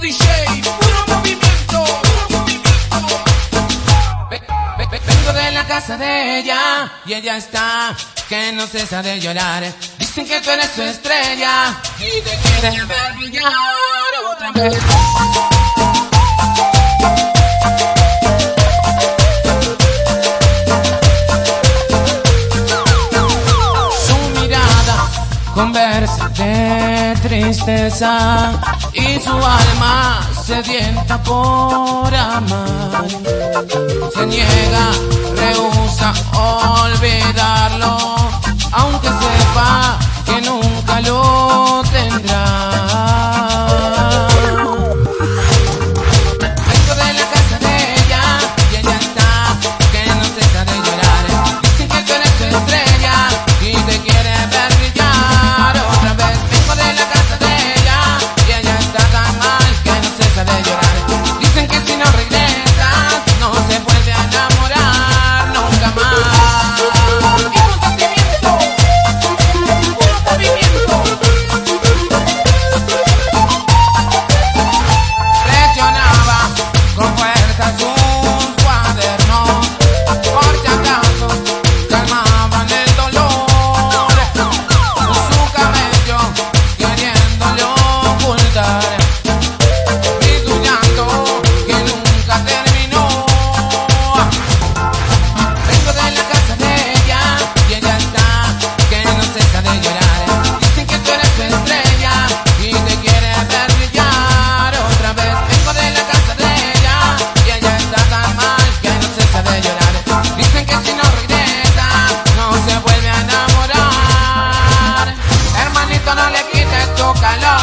DJ, puro movimiento. Vengo de la casa de ella y ella está que no cesa de llorar. Dicen que tú eres su estrella y te quieren ver brillar otra vez. Conversa de tristeza y su alma sedienta por amar. Se niega, rehúsa olvidarlo, aunque sepa que nunca lo Zócalo.